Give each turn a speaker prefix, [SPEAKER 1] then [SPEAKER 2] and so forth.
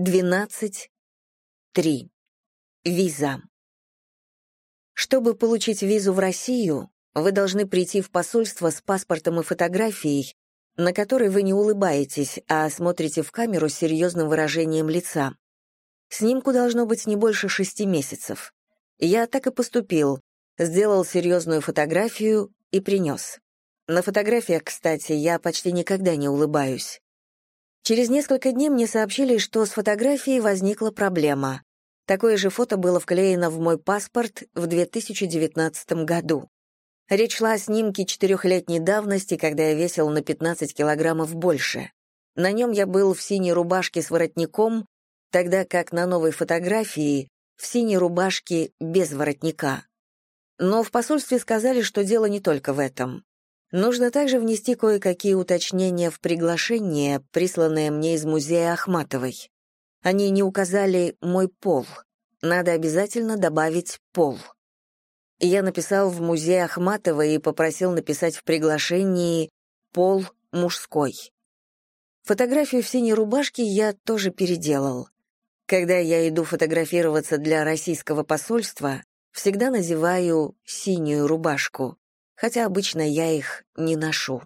[SPEAKER 1] 12.3. Виза. Чтобы получить визу в Россию, вы должны прийти в посольство с паспортом и фотографией, на которой вы не улыбаетесь, а смотрите в камеру с серьезным выражением лица. Снимку должно быть не больше шести месяцев. Я так и поступил, сделал серьезную фотографию и принес. На фотографиях, кстати, я почти никогда не улыбаюсь. Через несколько дней мне сообщили, что с фотографией возникла проблема. Такое же фото было вклеено в мой паспорт в 2019 году. Речь шла о снимке четырехлетней давности, когда я весил на 15 килограммов больше. На нем я был в синей рубашке с воротником, тогда как на новой фотографии в синей рубашке без воротника. Но в посольстве сказали, что дело не только в этом. Нужно также внести кое-какие уточнения в приглашение, присланное мне из музея Ахматовой. Они не указали мой пол. Надо обязательно добавить пол. Я написал в музей Ахматова и попросил написать в приглашении «Пол мужской». Фотографию в синей рубашке я тоже переделал. Когда я иду фотографироваться для российского посольства, всегда надеваю синюю рубашку, хотя обычно я их не ношу.